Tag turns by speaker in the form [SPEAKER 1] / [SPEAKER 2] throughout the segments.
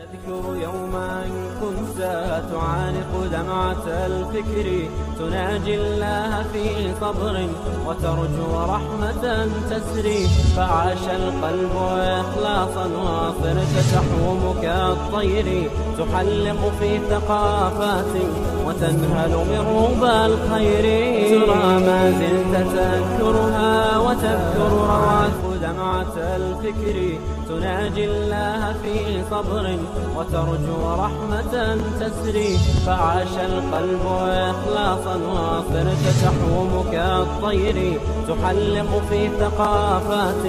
[SPEAKER 1] تذكر يوما كنت تعانق دمعة الفكر. تناجي الله في صبر وترجو رحمة تسري فعاش القلب إخلاصا وصرت تحوم كالطير تحلق في ثقافات وتنهل من ربى الخير. ترى ما زلت تذكرها وتذكر رواث دمعة الفكر. تناجي الله في صبر وترجو رحمة تسري. فعاش القلب إخلاصا وصرت تحوم كالطير تحلق في ثقافات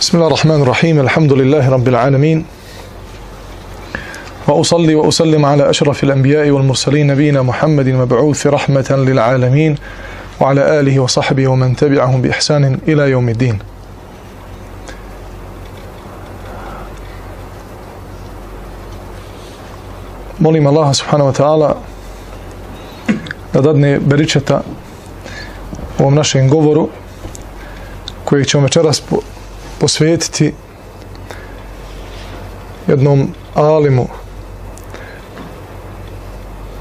[SPEAKER 2] بسم الله الرحمن الرحيم. الحمد لله رب العالمين. وأصلي وأسلم على أشرف الأنبياء والمرسلين نبينا محمد مبعوث رحمة للعالمين وعلى آله وصحبه ومن تبعهم بإحسان إلى يوم الدين. Molim Allaha subhanahu wa ta'ala da dadne beričeta ovom našem govoru kojeg ćemo večeras po, posvetiti jednom alimu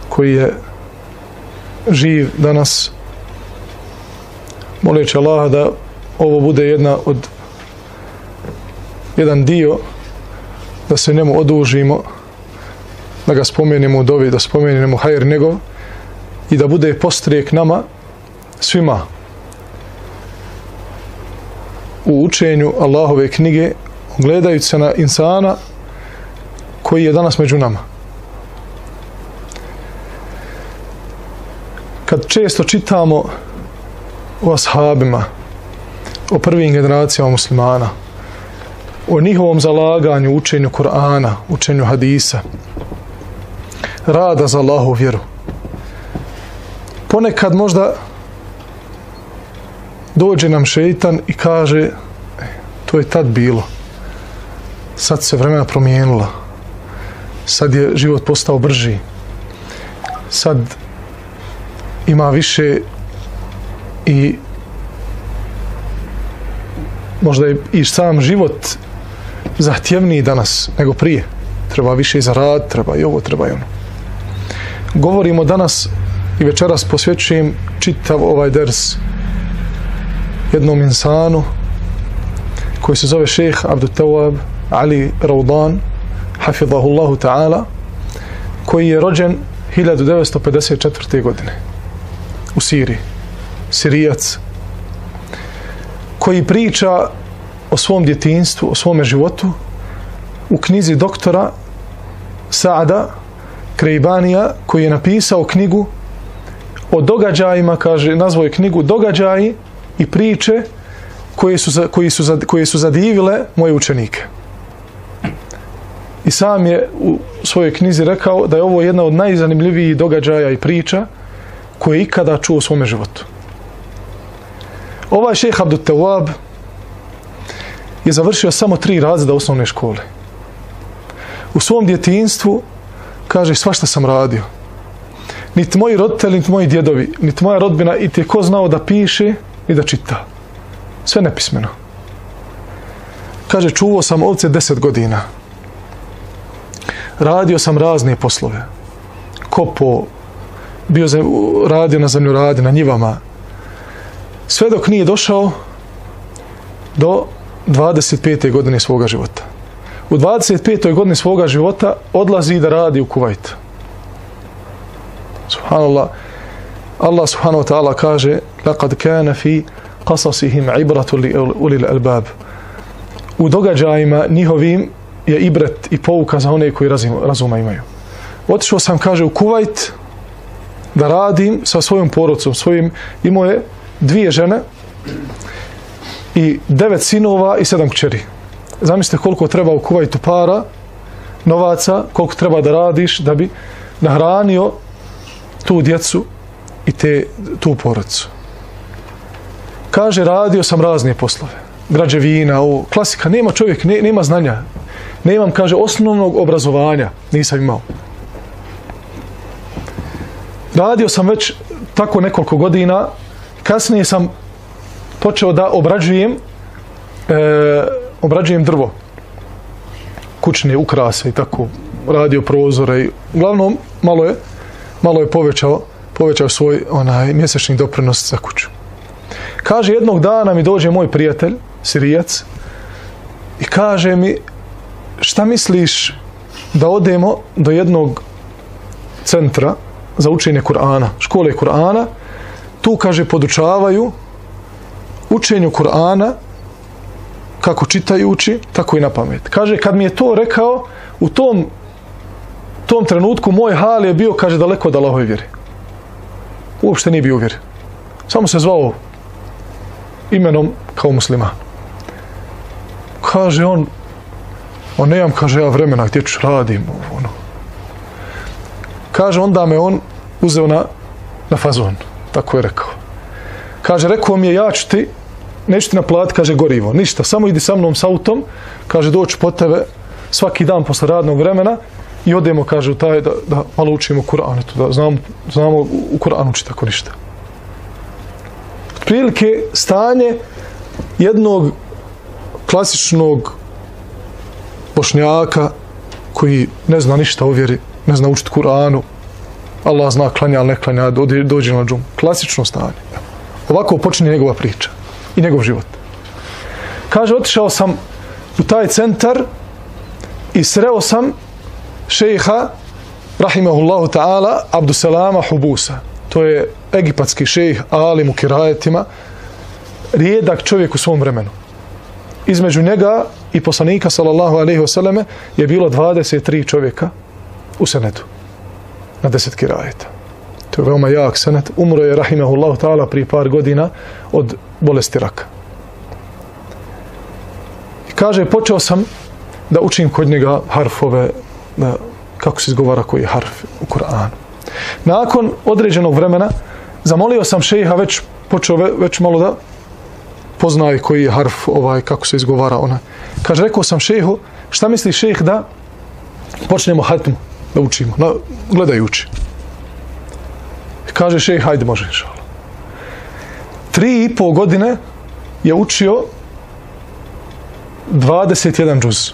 [SPEAKER 2] koji je živ danas. Moleći Allaha da ovo bude jedna od jedan dio da se njemu odužimo da ga spomenemo u dovi, da spomenemo hajr njegov i da bude postrijek nama svima u učenju Allahove knjige gledajući se na insana koji je danas među nama. Kad često čitamo o ashabima, o prvim generacijama muslimana, o njihovom zalaganju, učenju Kur'ana, učenju hadisa, rada za Allahu vjeru. Ponekad možda dođe nam šeitan i kaže "E, to je tad bilo. Sad se vremena promijenila. Sad je život postao brži. Sad ima više i možda je i sam život zahtjevniji danas nego prije. Treba više za rad, treba i ovo, treba i ono govorimo danas i večeras posvećujem čitav ovaj ders jednom insanu koji se zove šejh Abdul Tawab Ali Raudan hafidahullahu ta'ala koji je rođen 1954. godine u Siriji Sirijac koji priča o svom djetinstvu, o svome životu u knjizi doktora Saada Krejbanija koji je napisao knjigu o događajima, kaže, nazvao je knjigu Događaji i priče koje su, koji su, koje su zadivile moje učenike. I sam je u svojoj knjizi rekao da je ovo jedna od najzanimljivijih događaja i priča koje je ikada čuo u svome životu. Ovaj šeheh Abdul Tawab je završio samo tri razreda osnovne škole. U svom djetinstvu kaže svašta sam radio. Niti moji roditelji, niti moji djedovi, niti moja rodbina, i ti je ko znao da piše i da čita. Sve nepismeno. Kaže, čuvao sam ovce deset godina. Radio sam razne poslove. Kopo, bio zem, radio na zemlju radi, na njivama. Sve dok nije došao do 25. godine svoga života u 25. godini svoga života odlazi da radi u Kuvajt. Subhanallah. Allah subhanahu wa ta'ala kaže لَقَدْ كَانَ فِي قَصَصِهِمْ عِبْرَةُ لِلْ الْبَابِ U događajima njihovim je ibret i pouka za one koji razuma imaju. Otišao sam, kaže, u Kuvajt da radim sa svojom porodcom. Svojim, imao je dvije žene i devet sinova i sedam kćeri zamislite koliko treba u Kuvajtu para, novaca, koliko treba da radiš da bi nahranio tu djecu i te, tu porodcu. Kaže, radio sam razne poslove. Građevina, ovo, klasika, nema čovjek, ne, nema znanja. Nemam, kaže, osnovnog obrazovanja. Nisam imao. Radio sam već tako nekoliko godina. Kasnije sam počeo da obrađujem e, obrađujem drvo. kućne ukrase i tako radio prozore i uglavnom malo je malo je povećao povećao svoj onaj mjesečni doprinos za kuću. Kaže jednog dana mi dođe moj prijatelj, Sirijac, i kaže mi šta misliš da odemo do jednog centra za učenje Kur'ana, škole Kur'ana, tu kaže podučavaju učenju Kur'ana kako čitajući, tako i na pamet. Kaže, kad mi je to rekao, u tom, tom trenutku moj hal je bio, kaže, daleko od Allahove vjeri. Uopšte nije bio uvjeren. Samo se zvao imenom kao musliman. Kaže on, on nemam, kaže, ja vremena gdje ću radim, ono. Kaže, onda me on uzeo na, na fazon, tako je rekao. Kaže, rekao mi je, ja ću ti, neću ti naplatiti, kaže, gorivo, ništa, samo idi sa mnom s autom, kaže, doću po tebe svaki dan posle radnog vremena i odemo, kaže, u taj, da, da malo učimo Kur'an, da znamo, znamo u Kur'anu učiti tako ništa. Prilike stanje jednog klasičnog bošnjaka koji ne zna ništa o vjeri, ne zna učiti Kur'anu, Allah zna klanja, ali ne klanja, dođe na džum. Klasično stanje. Ovako počinje njegova priča i njegov život. Kaže, otišao sam u taj centar i sreo sam šeha, rahimahullahu ta'ala, Abdusalama Hubusa. To je egipatski šejh, alim u kirajetima, rijedak čovjek u svom vremenu. Između njega i poslanika, sallallahu alaihi wasallame, je bilo 23 čovjeka u senetu na deset kirajeta. To je veoma jak senet. Umro je, rahimahullahu ta'ala, prije par godina od bolesti raka. I kaže, počeo sam da učim kod njega harfove, da, kako se izgovara koji je harf u Koranu. Nakon određenog vremena, zamolio sam šeha, već počeo već malo da poznaju koji je harf, ovaj, kako se izgovara ona. Kaže, rekao sam šehu, šta misli šeh da počnemo hatmu, da učimo, na, gledajući. Kaže šeh, hajde može, inšala. Tri i pol godine je učio 21 džuz.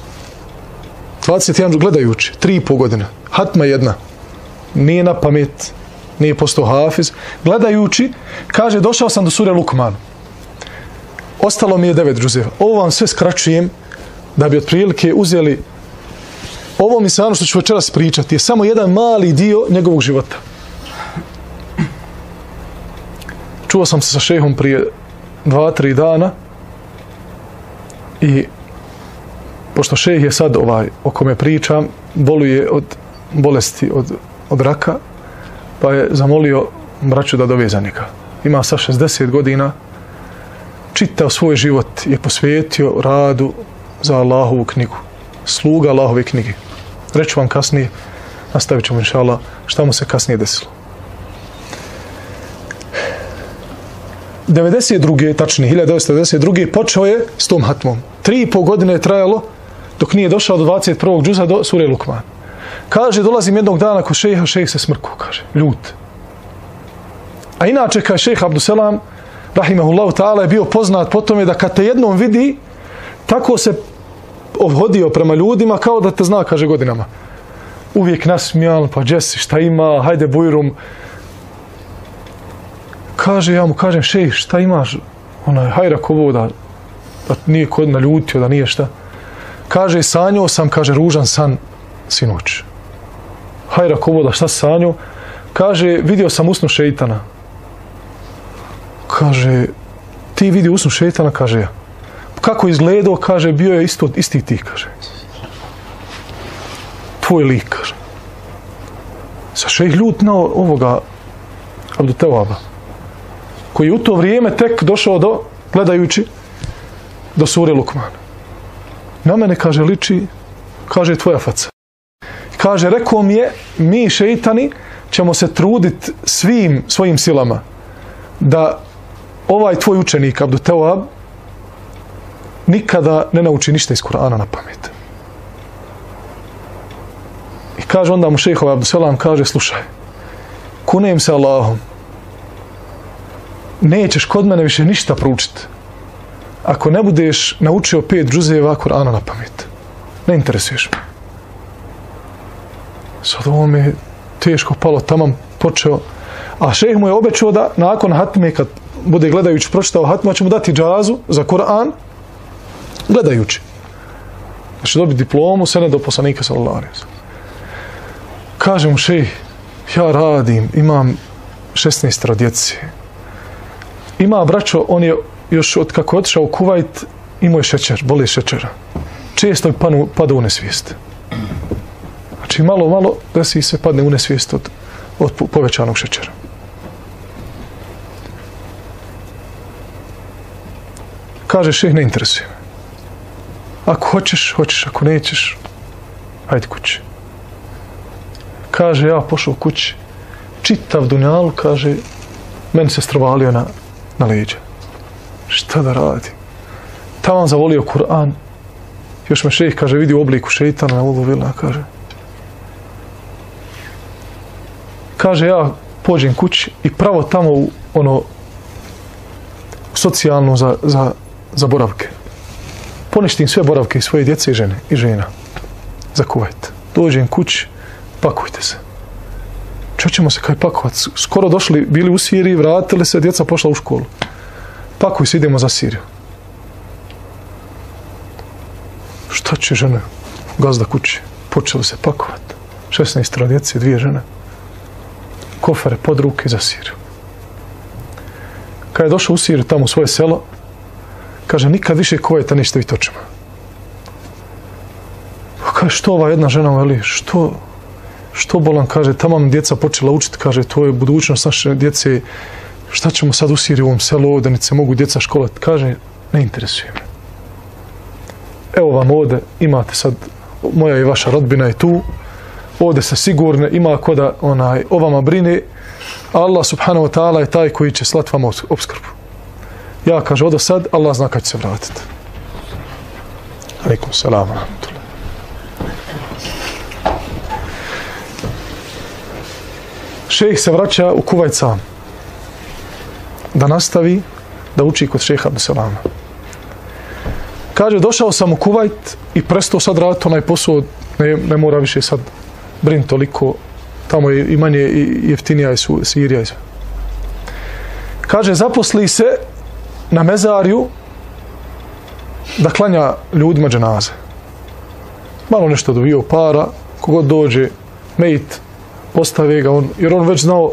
[SPEAKER 2] 21 džuz, gledajući, tri i pol godine. Hatma jedna. Nije na pamet, nije postao hafiz. Gledajući, kaže, došao sam do sure Lukman. Ostalo mi je devet džuzeva. Ovo vam sve skraćujem da bi otprilike uzeli ovo mi se ono što ću večeras pričati je samo jedan mali dio njegovog života. Čuo sam se sa šehom prije dva, tri dana i pošto šeh je sad ovaj o kome pričam, boluje od bolesti, od, od raka, pa je zamolio braću da doveze njega. Ima sa 60 godina, čitao svoj život, je posvetio radu za Allahovu knjigu. Sluga Allahove knjige. Reću vam kasnije, nastavit ćemo inša Allah, šta mu se kasnije desilo. 92. tačni, 1992. počeo je s tom hatmom. Tri i pol godine je trajalo dok nije došao do 21. džuza do Sure Lukman. Kaže, dolazim jednog dana ko šeha, šejh se smrku, kaže, ljut. A inače, kao šejh Abduselam, rahimahullahu ta'ala, je bio poznat po tome da kad te jednom vidi, tako se obhodio prema ljudima kao da te zna, kaže godinama. Uvijek nasmijan, pa Jesse, šta ima, hajde bujrum. Kaže, ja mu kažem, šej, šta imaš? Onaj, hajra kovo da, da nije kod naljutio, da nije šta. Kaže, sanjao sam, kaže, ružan san sinoć. Hajra kovo da šta sanjao? Kaže, vidio sam usnu šeitana. Kaže, ti vidi usnu šeitana? Kaže, ja kako izgledao, kaže, bio je isto, isti ti, kaže. Tvoj lik, kaže. Sa šejh ljut na ovoga Abdu Koji u to vrijeme tek došao do, gledajući, do sure Lukman. Na mene, kaže, liči, kaže, tvoja faca. Kaže, rekao mi je, mi šeitani ćemo se truditi svim svojim silama da ovaj tvoj učenik, Abdu nikada ne nauči ništa iz Kur'ana na pamet. I kaže onda mu šehov Abduselam, kaže, slušaj, kunem se Allahom, nećeš kod mene više ništa proučiti ako ne budeš naučio pet džuzeva Kur'ana na pamet. ne interesuješ me. Sad ovo mi je teško palo, tamam počeo. A šejh mu je obećao da nakon hatme, kad bude gledajući pročitao hatmu, će mu dati džazu za Koran, gledajući. Znači dobiti diplomu, sve ne do poslanika sallallahu alaihi. Kaže mu šejh, ja radim, imam 16 djece. Ima braćo, on je još od kako je otišao u Kuvajt, imao je šećer, boli šećera. Često je panu, pada u nesvijest. Znači malo, malo desi se padne u nesvijest od, od povećanog šećera. Kaže, šeh ne interesuje me. Ako hoćeš, hoćeš, ako nećeš, hajde kući. Kaže, ja pošao kući, čitav dunjal, kaže, meni se strovalio na, na leđa. Šta da radi? Tamo zavolio Kur'an, još me šejih, kaže, vidi u obliku šeitana, na vila, kaže. Kaže, ja pođem kući i pravo tamo u ono socijalnu za, za, za boravke. Poništim sve boravke svoje djece i žene i žena za kuvajt. Dođem kući, pakujte se. Čo ćemo se kaj? Skoro došli, bili u Siriji, vratili se, djeca pošla u školu. Pakuj se, idemo za Siriju. Šta će žene? Gazda kući. Počeli se pakovat. 16 djece, dvije žene. Kofere pod ruke za Siriju. Kad je došao u Siriju, tamo u svoje selo, kaže, nikad više kuvajta nećete vidjeti očima. Kaže, što ova jedna žena veli, što, što bolan, kaže, tamo djeca počela učiti, kaže, to je budućnost naše djece, šta ćemo sad u ovom selu ovdje, se mogu djeca školati, kaže, ne interesuje me. Evo vam ovdje, imate sad, moja i vaša rodbina je tu, ovdje se sigurne, ima ko da onaj, o vama brine, Allah subhanahu wa ta'ala je taj koji će slat vam obskrbu. Ja kaže, odo sad, Allah zna kad će se vratiti. Alaikum salam, Šejh se vraća u Kuvajt sam. Da nastavi da uči kod šeha Abdeselama. Kaže, došao sam u Kuvajt i prestao sad raditi onaj posao, ne, ne mora više sad brin toliko, tamo je i manje i jeftinija je su, Sirija i sve. Kaže, zaposli se na mezarju da klanja ljudima dženaze. Malo nešto dobio para, kogod dođe, mejt, postave ga, on, jer on već znao,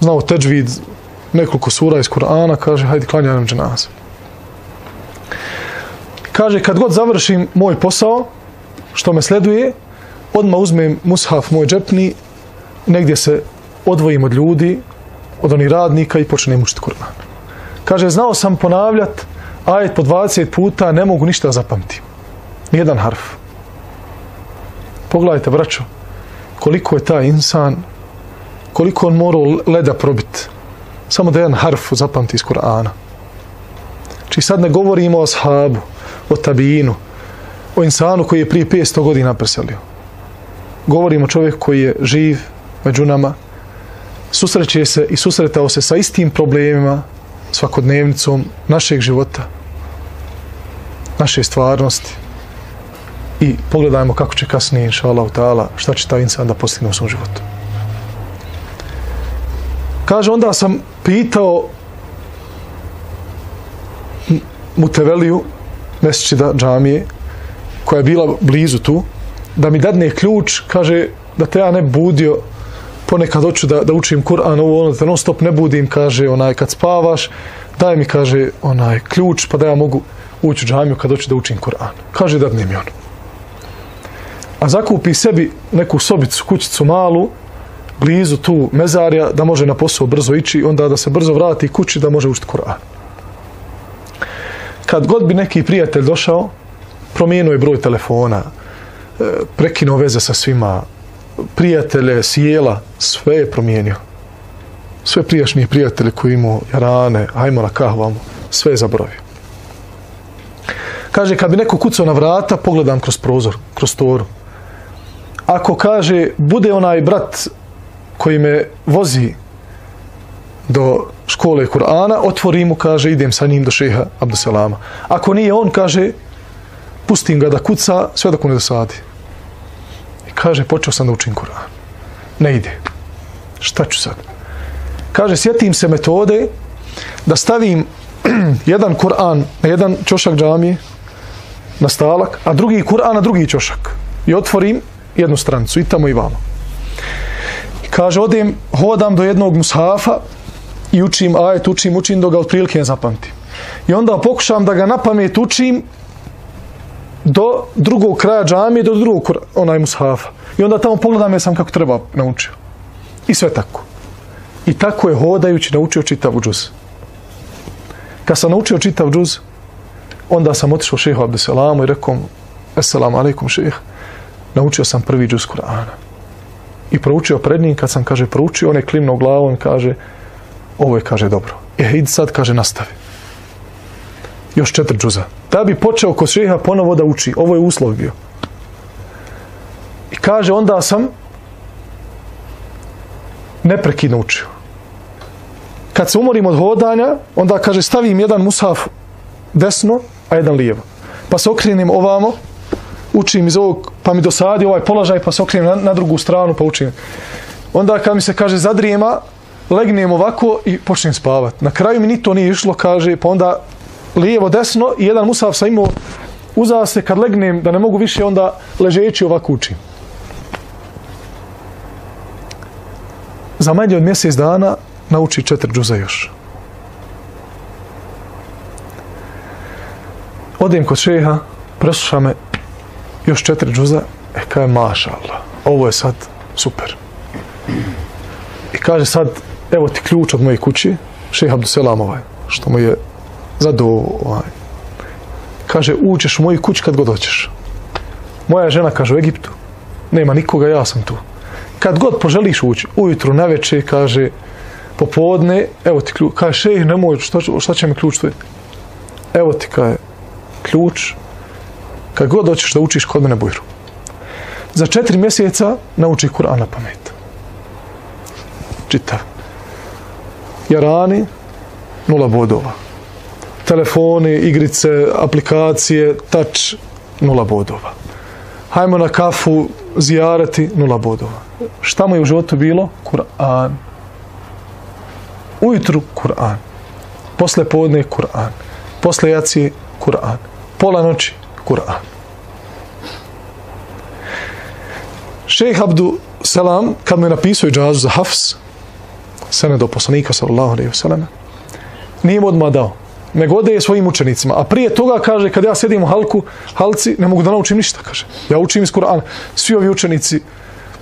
[SPEAKER 2] znao teđvid, nekoliko sura iz Kur'ana, kaže, hajde klanja nam dženaze. Kaže, kad god završim moj posao, što me sleduje, odmah uzmem mushaf moj džepni, negdje se odvojim od ljudi, od onih radnika i počnem učiti Kur'an. Kaže, znao sam ponavljat ajet po 20 puta, ne mogu ništa zapamtiti. Nijedan harf. Pogledajte, braćo, koliko je taj insan, koliko on morao leda probiti. Samo da jedan harf zapamti iz Kur'ana. Či sad ne govorimo o ashabu, o tabinu, o insanu koji je prije 500 godina preselio. Govorimo o čovjeku koji je živ među nama, susreće se i susretao se sa istim problemima, svakodnevnicom našeg života, naše stvarnosti i pogledajmo kako će kasnije, inša ta'ala, šta će taj insan da postigne u svom životu. Kaže, onda sam pitao Muteveliju, Mesićida džamije, koja je bila blizu tu, da mi dadne ključ, kaže, da te ja ne budio, ponekad hoću da, da učim Kur'an, ovo ono, da non stop ne budim, kaže, onaj, kad spavaš, daj mi, kaže, onaj, ključ, pa da ja mogu ući u džamiju kad hoću da učim Kur'an. Kaže, dadne mi ono. A zakupi sebi neku sobicu, kućicu malu, blizu tu mezarja, da može na posao brzo ići, onda da se brzo vrati kući, da može učiti Kur'an kad god bi neki prijatelj došao, promijenuo je broj telefona, e, prekinuo veze sa svima, prijatelje, sjela, sve je promijenio. Sve prijašnje prijatelje koji imao jarane, hajmo na kahvamo, sve je zaboravio. Kaže, kad bi neko kucao na vrata, pogledam kroz prozor, kroz toru. Ako kaže, bude onaj brat koji me vozi do škole Kur'ana, otvori mu, kaže, idem sa njim do šeha Abdusalama. Ako nije on, kaže, pustim ga da kuca sve dok mu ne dosadi. I kaže, počeo sam da učim Kur'an. Ne ide. Šta ću sad? Kaže, sjetim se metode da stavim jedan Kur'an na jedan čošak džamije, na stalak, a drugi Kur'an na drugi čošak. I otvorim jednu stranicu, i tamo i vamo. Kaže, odem, hodam do jednog mushafa i učim ajet, učim, učim, dok ga otprilike ne zapamtim. I onda pokušam da ga na pamet učim do drugog kraja džamije, do drugog onaj mushafa. I onda tamo pogledam ja sam kako treba naučio. I sve tako. I tako je hodajući naučio čitav džuz. Kad sam naučio čitav džuz, onda sam otišao šehu Abdeselamu i rekao mu, Assalamu alaikum šeh, naučio sam prvi džuz Kur'ana. I proučio pred njim, kad sam, kaže, proučio, on je klimnuo glavom kaže, ovo je, kaže, dobro. E, idi sad, kaže, nastavi. Još četiri džuza. Da bi počeo kod šeha ponovo da uči. Ovo je uslov bio. I kaže, onda sam neprekidno učio. Kad se umorim od hodanja, onda kaže, stavim jedan mushaf desno, a jedan lijevo. Pa se okrenem ovamo, učim iz ovog, pa mi dosadi ovaj položaj, pa se okrenem na, na drugu stranu, pa učim. Onda kad mi se kaže zadrijema, legnem ovako i počnem spavat. Na kraju mi ni to nije išlo, kaže, pa onda lijevo, desno i jedan musaf sam imao uza se kad legnem da ne mogu više onda ležeći ovako učim. Za manje od mjesec dana nauči četiri džuza još. Odem kod šeha, presluša me još četiri džuza, e kaže maša ovo je sad super. I kaže sad, evo ti ključ od moje kući, šeha Abduselam ovaj, što mu je zadao ovaj. Kaže, uđeš u moju kuću kad god hoćeš. Moja žena kaže u Egiptu, nema nikoga, ja sam tu. Kad god poželiš ući, ujutru, naveče, kaže, popodne, evo ti ključ. Kaže, šejh, nemoj, šta, šta će mi ključ tu? Evo ti, kaže, ključ. Kad god hoćeš da učiš kod mene bujru. Za četiri mjeseca nauči Kur'an na pamet. Čitav. Jarani, nula bodova. Telefoni, igrice, aplikacije, touch, nula bodova. Hajmo na kafu, zijarati, nula bodova. Šta mu je u životu bilo? Kur'an. Ujutru Kur'an. Posle podne Kur'an. Posle jacije Kur'an. Pola noći Kur'an. Šejh Abdu Selam, kad mu je napisao džazu za Hafs, sene do poslanika, sallallahu alaihi wasallam, nije mu odmah dao. Nego ode je svojim učenicima. A prije toga kaže, kad ja sedim u halku, halci, ne mogu da naučim ništa, kaže. Ja učim iz Kur'ana. Svi ovi učenici,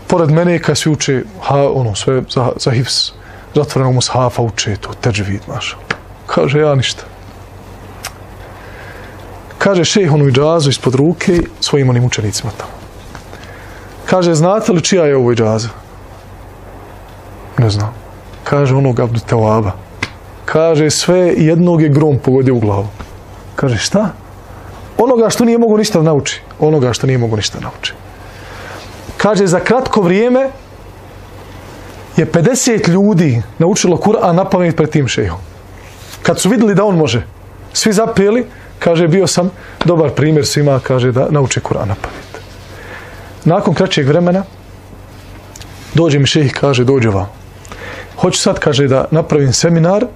[SPEAKER 2] pored mene, kad svi uče, ha, ono, sve za, za hifs, zatvorenog mushafa uče to, teđvid, maša. Kaže, ja ništa. Kaže šejh onu džazu ispod ruke svojim onim učenicima tamo. Kaže, znate li čija je ovo džaza? Ne znam. Kaže onog Abdu Tawaba. Kaže, sve jednog je grom pogodio u glavu. Kaže, šta? Onoga što nije mogu ništa nauči. Onoga što nije mogu ništa nauči. Kaže, za kratko vrijeme je 50 ljudi naučilo Kur'an na pamet pred tim šejhom. Kad su vidjeli da on može, svi zapeli, kaže, bio sam dobar primjer svima, kaže, da nauče Kur'an na pamet. Nakon kraćeg vremena, dođe mi šejh, kaže, dođe vam. Hoću sad, kaže, da napravim seminar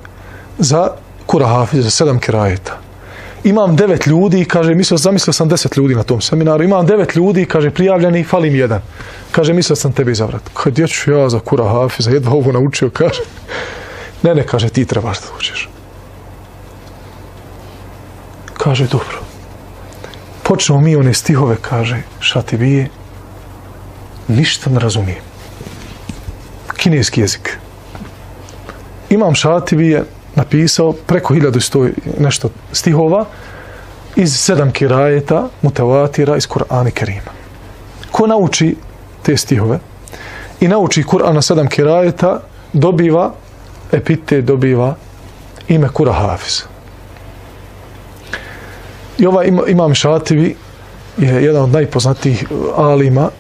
[SPEAKER 2] za Kurahafi, za sedam kirajeta. Imam devet ljudi, kaže, mislio, zamislio sam deset ljudi na tom seminaru. Imam devet ljudi, kaže, prijavljeni, fali mi jedan. Kaže, mislio sam tebe izabrat. Kaže, gdje ću ja za Kurahafi, za jedva ovo naučio, kaže. Ne, ne, kaže, ti trebaš da učiš. Kaže, dobro. Počnemo mi one stihove, kaže, šati bije, ništa ne razumijem. Kineski jezik. Imam Šatibi je napisao preko 1100 i nešto stihova iz sedam kirajeta, mutevatira iz Kur'ana Kerima. Ko nauči te stihove i nauči Kur'an na sedam kirajeta, dobiva epite, dobiva ime Kura Hafiz. I ovaj ima- imam Šatibi je jedan od najpoznatijih alima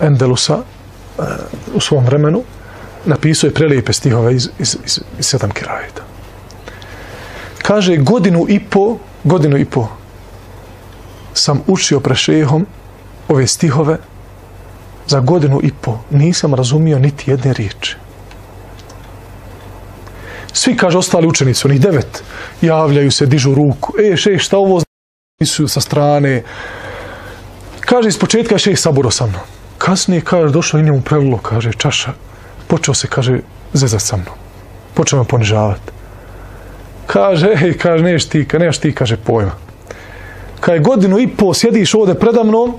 [SPEAKER 2] Endelusa e, u svom vremenu napisao je prelijepe stihove iz, iz, iz, iz sedam kirajeta. Kaže godinu i po, godinu i po sam učio pre šehom ove stihove za godinu i po nisam razumio niti jedne riječi. Svi, kaže, ostali učenici, onih devet, javljaju se, dižu ruku. E, šeh, šta ovo su sa strane? Kaže, iz početka šeh saburo sa mnom. Kasnije, kaže, došlo i njemu prelilo, kaže, čaša. Počeo se, kaže, zezat sa mnom. Počeo me ponižavati. Kaže, ej, kaže, neš ti, neš ti, kaže, pojma. Kaže, godinu i po sjediš ovdje preda mnom,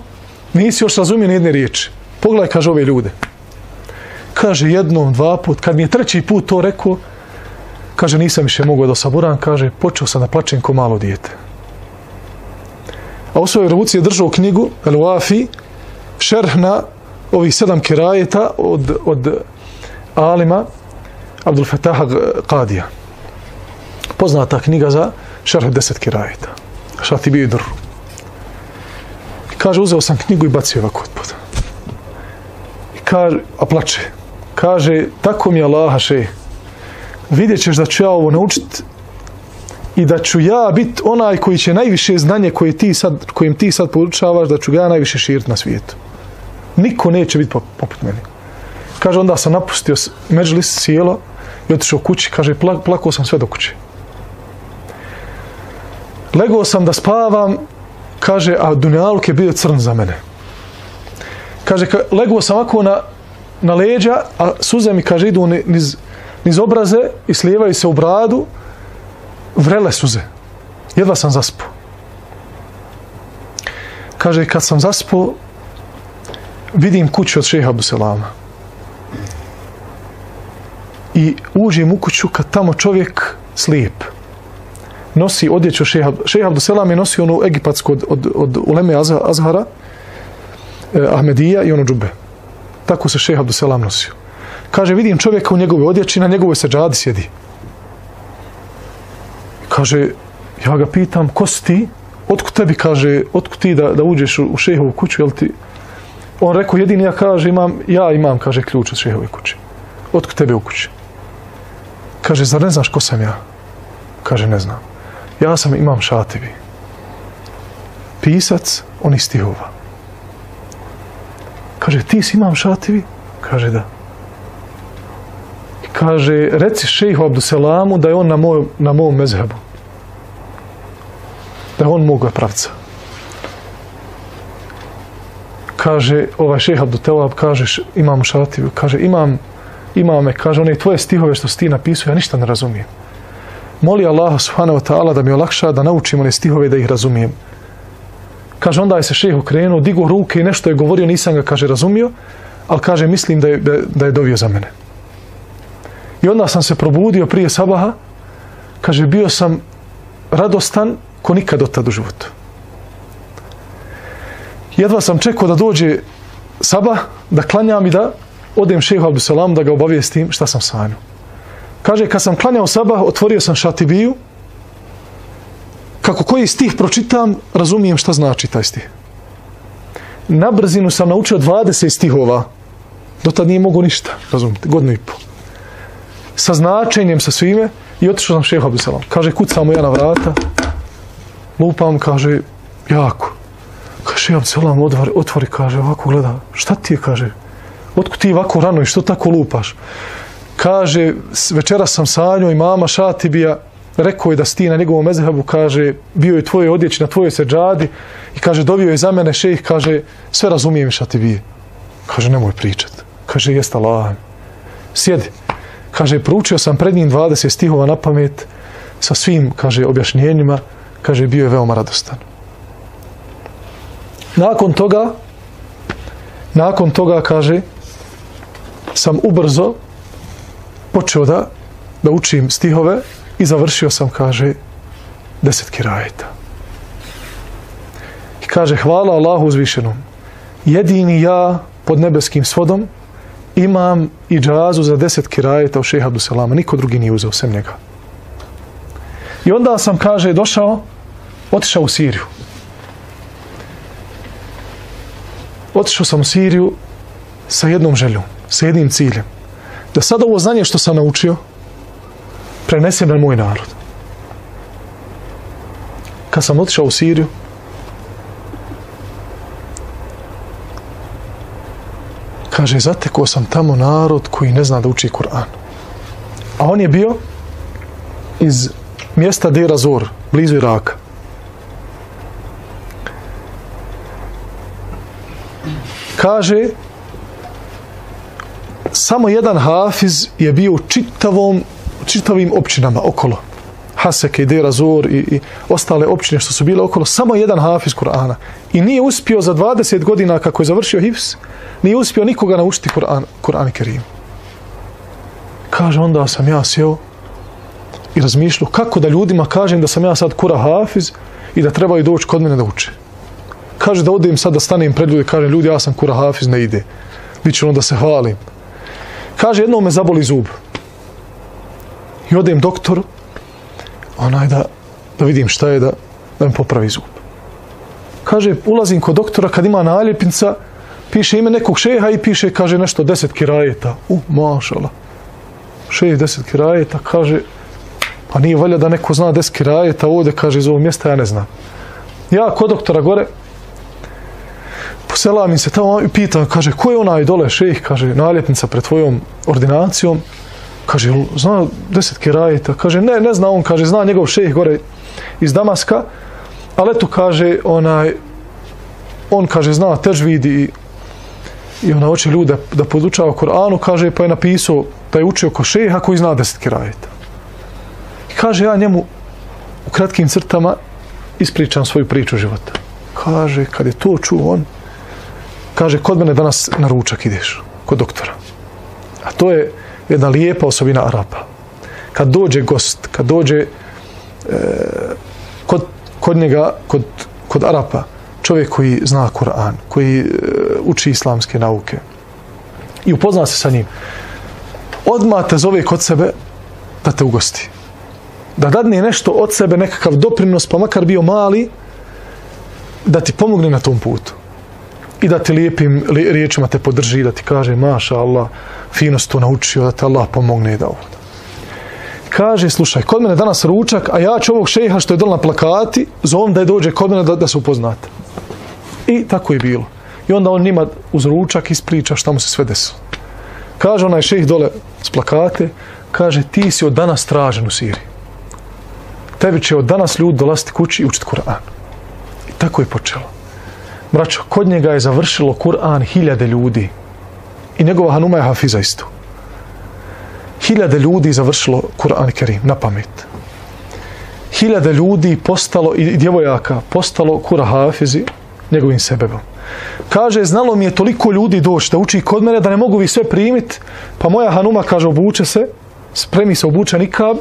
[SPEAKER 2] nisi još razumio ni jedne riječi. Pogledaj, kaže, ove ljude. Kaže, jednom, dva put, kad mi je treći put to rekao, kaže, nisam više mogao da saburam, kaže, počeo sam da plačem ko malo dijete. A u svojoj ruci je držao knjigu, El Wafi, šerh na ovih sedam kirajeta od, od Alima Abdul Fetaha Qadija. Poznata knjiga za šerh deset kirajeta. Šta ti bio i drru. Kaže, uzeo sam knjigu i bacio ovako od poda. Kaže, a plače. Kaže, tako mi je Allaha še. Vidjet ćeš da ću ja ovo naučit i da ću ja biti onaj koji će najviše znanje koje ti sad, kojim ti sad poručavaš, da ću ga ja najviše širiti na svijetu. Niko neće biti poput meni. Kaže, onda sam napustio međulis sjelo i otišao kući. Kaže, plakao sam sve do kuće. Legao sam da spavam, kaže, a Dunjaluk je bio crn za mene. Kaže, legao sam ovako na, na leđa, a suze mi, kaže, idu niz, niz obraze i slijevaju se u bradu, vrele suze. Jedva sam zaspao. Kaže, kad sam zaspao, vidim kuću od šeha Buselama. I uđem u kuću kad tamo čovjek slijep. Nosi odjeću šeha, šeha Abduselam je nosio onu egipatsku od, od, od Uleme Azhara, eh, Ahmedija i ono džube. Tako se šeha Abduselam nosio. Kaže, vidim čovjeka u njegove odjeći, na njegovoj seđadi sjedi. Kaže, ja ga pitam, ko si ti? Otkud tebi, kaže, otkud ti da, da uđeš u, u šehovu kuću, jel ti? On rekao, jedini ja kaže, imam, ja imam, kaže, ključ od šehove kuće. Otkud tebe u kući? Kaže, zar ne znaš ko sam ja? Kaže, ne znam. Ja sam imam šativi. Pisac onih stihova. Kaže, ti si imam šativi? Kaže, da. Kaže, reci šehu Abduselamu da je on na, moj, na mom mezhebu. Da je on moga pravca. Kaže, ovaj šeha Abdutelab, kaže, imam šativu. Kaže, imam ima me, kaže, one tvoje stihove što si ti napisao, ja ništa ne razumijem. Moli Allah subhanahu wa ta'ala da mi olakša da naučim one stihove da ih razumijem. Kaže, onda je se šeh okrenuo, digo ruke i nešto je govorio, nisam ga, kaže, razumio, ali kaže, mislim da je, da je dovio za mene. I onda sam se probudio prije sabaha, kaže, bio sam radostan ko nikad od tad u životu. Jedva sam čekao da dođe sabah, da klanjam i da odem šehu Abdusalam da ga obavijestim šta sam sanjao. Kaže, kad sam klanjao sabah, otvorio sam šatibiju, kako koji stih pročitam, razumijem šta znači taj stih. Na brzinu sam naučio 20 stihova, do tad nije mogo ništa, razumite, godinu i pol. Sa značenjem, sa svime, i otišao sam šehu Abdusalam. Kaže, kucamo ja na vrata, lupam, kaže, jako. Kaže, šehu Abdusalam otvori, otvori, kaže, ovako gleda, šta ti je, kaže, otkud ti ovako rano i što tako lupaš? Kaže, večera sam sanjao i mama Šatibija rekao je da sti na njegovom mezhebu, kaže, bio je tvoje odjeći na tvojoj seđadi i kaže, dobio je za mene šejh, kaže, sve razumijem Šatibije. Kaže, nemoj pričat. Kaže, jest Allah. Sjedi. Kaže, proučio sam pred njim 20 stihova na pamet sa svim, kaže, objašnjenjima. Kaže, bio je veoma radostan. Nakon toga, nakon toga, kaže, sam ubrzo počeo da, da učim stihove i završio sam, kaže, deset kirajeta. I kaže, hvala Allahu uzvišenom. Jedini ja pod nebeskim svodom imam i džazu za deset kirajeta u šeha Abdusalama. Niko drugi nije uzeo sem njega. I onda sam, kaže, došao, otišao u Siriju. Otišao sam u Siriju sa jednom željom sa jednim ciljem. Da sad ovo znanje što sam naučio prenesem na moj narod. Kad sam otišao u Siriju, kaže, zatekao sam tamo narod koji ne zna da uči Kur'an. A on je bio iz mjesta Dera Zor, blizu Iraka. Kaže, samo jedan hafiz je bio u čitavom, čitavim općinama okolo. Haseke i Dera Zor i, i ostale općine što su bile okolo, samo jedan hafiz Kur'ana. I nije uspio za 20 godina kako je završio hifz, nije uspio nikoga naučiti Kur'an, i Kerim. Kaže, onda sam ja sjeo i razmišljao kako da ljudima kažem da sam ja sad kura hafiz i da trebaju doći kod mene da uče. Kaže da odem sad da stanem pred ljudi, kaže ljudi ja sam kura hafiz, ne ide. Biće ono da se hvalim. Kaže jednom me zaboli zub. I odem doktoru, onaj da, da vidim šta je da, da mi popravi zub. Kaže, ulazim kod doktora kad ima naljepnica, piše ime nekog šeha i piše, kaže nešto, deset kirajeta. U, mašala. Šest, deset kirajeta, kaže, pa nije valja da neko zna deset kirajeta ovdje, kaže, iz ovog mjesta, ja ne znam. Ja kod doktora gore, posela mi se tamo i pitam, kaže, ko je onaj dole šejh, kaže, naljepnica pred tvojom ordinacijom, kaže, zna deset kirajeta, kaže, ne, ne zna on, kaže, zna njegov šejh gore iz Damaska, ali eto, kaže, onaj, on, kaže, zna težvid i, i ona hoće ljude da podučava Koranu, kaže, pa je napisao, pa je učio ko šeha koji zna deset kirajeta. I kaže, ja njemu u kratkim crtama ispričam svoju priču života. Kaže, kad je to čuo on, kaže, kod mene danas na ručak ideš, kod doktora. A to je jedna lijepa osobina Arapa. Kad dođe gost, kad dođe e, kod, kod njega, kod, kod Arapa, čovjek koji zna Kur'an, koji e, uči islamske nauke i upozna se sa njim, odmah te zove kod sebe da te ugosti. Da dadne nešto od sebe, nekakav doprinos, pa makar bio mali, da ti pomogne na tom putu i da ti lijepim li, riječima te podrži, da ti kaže, maša Allah, fino si to naučio, da te Allah pomogne da ovo. Kaže, slušaj, kod mene danas ručak, a ja ću ovog šeha što je dol na plakati, zovem da je dođe kod mene da, da se upoznate. I tako je bilo. I onda on njima uz ručak ispriča šta mu se sve desilo. Kaže onaj šejh dole s plakate, kaže, ti si od danas tražen u Siriji. Tebi će od danas ljudi dolaziti kući i učiti Kur'an. I tako je počelo. Braćo, kod njega je završilo Kur'an hiljade ljudi. I njegova Hanuma je hafiza isto. Hiljade ljudi završilo Kur'an Kerim na pamet. Hiljade ljudi postalo, i djevojaka, postalo Kur'a hafizi njegovim sebebom. Kaže, znalo mi je toliko ljudi doći da uči kod mene da ne mogu vi sve primiti, pa moja Hanuma kaže, obuče se, spremi se obuče nikab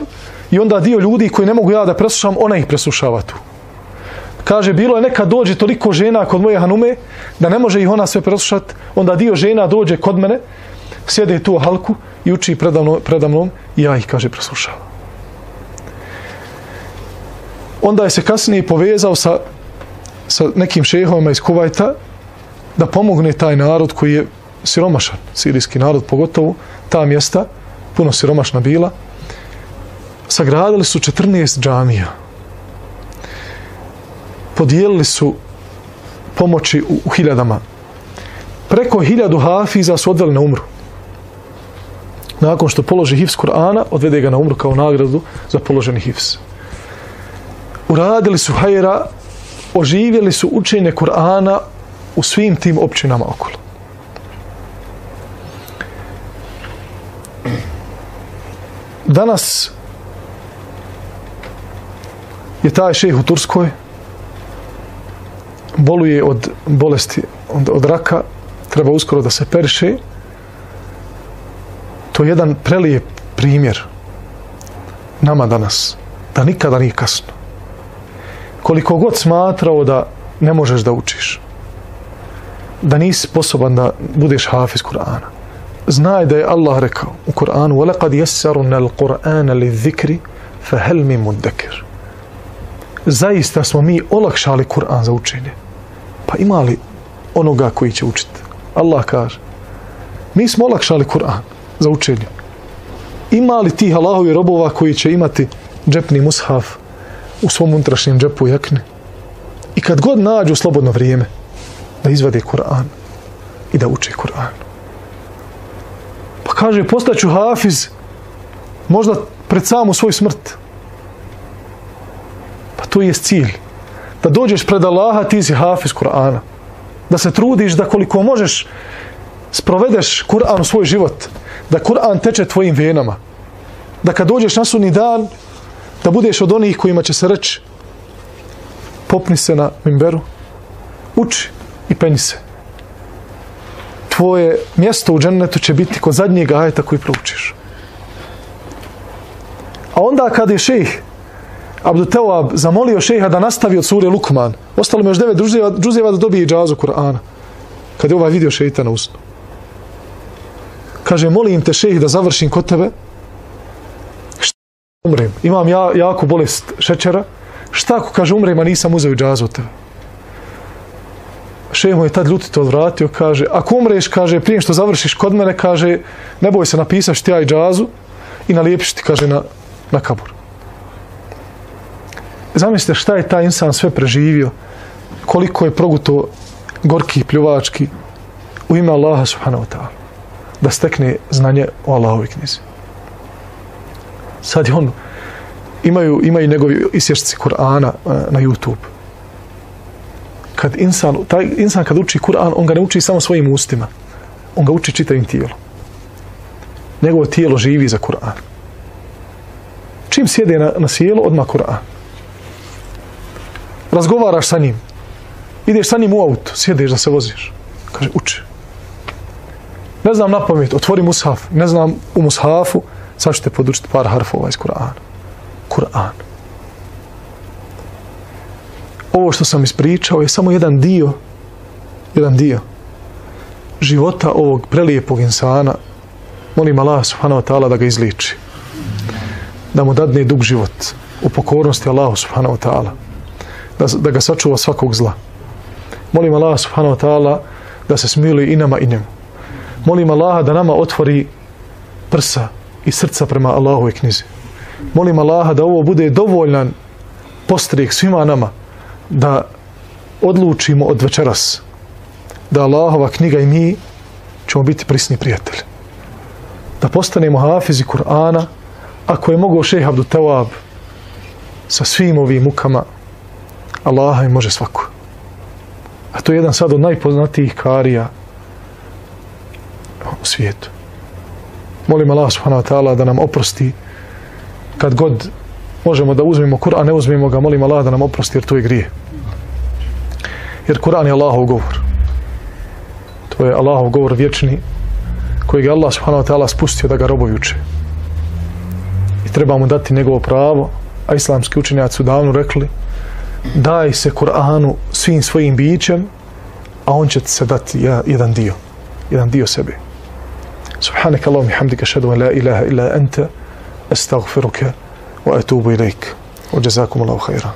[SPEAKER 2] i onda dio ljudi koji ne mogu ja da preslušam, ona ih preslušava tu. Kaže, bilo je neka dođe toliko žena kod moje Hanume da ne može ih ona sve preslušati, onda dio žena dođe kod mene, sjede tu u halku i uči predamnom, predamnom i ja ih, kaže, preslušavam. Onda je se kasnije povezao sa, sa nekim šehovima iz Kuvajta da pomogne taj narod koji je siromašan, sirijski narod pogotovo, ta mjesta, puno siromašna bila, sagradili su 14 džamija. Podijelili su pomoći u, u hiljadama. Preko hiljadu hafiza su odveli na umru. Nakon što položi hifz Kur'ana, odvede ga na umru kao nagradu za položeni hifz. Uradili su hajera, oživjeli su učenje Kur'ana u svim tim općinama okolo. Danas je taj šejh u Turskoj boluje od bolesti od, od raka treba uskoro da se perše to je jedan prelijep primjer nama danas da nikada nije kasno koliko god smatrao da ne možeš da učiš da nisi sposoban da budeš hafiz Kur'ana znaj da je Allah rekao u Kur'anu وَلَقَدْ يَسَّرُنَ الْقُرْآنَ لِذِّكْرِ فَهَلْ مِي مُدَّكِرِ zaista smo mi olakšali Kur'an za učenje. Pa ima li onoga koji će učiti? Allah kaže. Mi smo olakšali Kur'an za učenje. Ima li tih Allahovi robova koji će imati džepni mushaf u svom unutrašnjem džepu jakne? I kad god nađu slobodno vrijeme da izvade Kur'an i da uče Kur'an. kaže, postaću hafiz možda pred samu svoju smrt. Pa to je cilj. Da dođeš pred Allaha, ti si hafiz Kur'ana. Da se trudiš da koliko možeš sprovedeš Kur'an u svoj život. Da Kur'an teče tvojim venama. Da kad dođeš na sunni dan, da budeš od onih kojima će se reći popni se na mimberu, uči i penji se. Tvoje mjesto u džennetu će biti kod zadnjeg ajeta koji proučiš. A onda kad je šejh Abdu Tewab zamolio šeha da nastavi od sure Lukman, ostalo mi još devet džuzeva, da dobije džazu Kur'ana. Kad je ovaj vidio šeita na usnu. Kaže, molim te šejh da završim kod tebe. Šta umrem? Imam ja, jako bolest šećera. Šta ako, kaže, umrem, a nisam uzeo džazu od tebe? Šejh mu je tad ljutito odvratio, kaže, ako umreš, kaže, prije što završiš kod mene, kaže, ne boj se napisaš ti ja i džazu i nalijepiš ti, kaže, na, na kabur. Zamislite šta je taj insan sve preživio, koliko je proguto gorki, pljuvački, u ime Allaha subhanahu wa ta'ala, da stekne znanje o Allahovi knjizi. Sad je on, imaju, imaju njegovi isješci Kur'ana uh, na YouTube. Kad insan, taj insan kad uči Kur'an, on ga ne uči samo svojim ustima, on ga uči čitavim tijelom. Njegovo tijelo živi za Kur'an. Čim sjede na, na sjelo, odmah Kur'an razgovaraš sa njim, ideš sa njim u auto, sjedeš da se voziš. Kaže, uči. Ne znam na pamet, otvori mushaf, ne znam u mushafu, sad ću te podučiti par harfova iz Kur'ana. Kur'an. Ovo što sam ispričao je samo jedan dio, jedan dio života ovog prelijepog insana. Molim Allah subhanahu wa ta'ala da ga izliči. Da mu dadne dug život u pokornosti Allahu subhanahu wa ta'ala da, da ga sačuva svakog zla. Molim Allah subhanahu wa ta'ala da se smili i nama i njemu. Molim Allaha da nama otvori prsa i srca prema Allahove knjizi. Molim Allaha da ovo bude dovoljan postrijek svima nama da odlučimo od večeras da Allahova knjiga i mi ćemo biti prisni prijatelji. Da postanemo hafizi Kur'ana ako je mogao šeha Abdu Tawab sa svim ovim mukama Allaha i može svako. A to je jedan sad od najpoznatijih karija u svijetu. Molim Allah subhanahu wa ta'ala da nam oprosti kad god možemo da uzmemo Kur'an, ne uzmemo ga, molim Allah da nam oprosti jer to je grije. Jer Kur'an je Allahov govor. To je Allahov govor vječni kojeg je Allah subhanahu wa ta'ala spustio da ga robovi uče. I treba mu dati njegovo pravo, a islamski učenjaci su davno rekli daj se Kur'anu svim svojim bićem, a on će se dati jedan dio, jedan dio sebe. سبحانك اللهم وبحمدك اشهد ان لا اله الا انت استغفرك واتوب اليك وجزاكم الله خيرا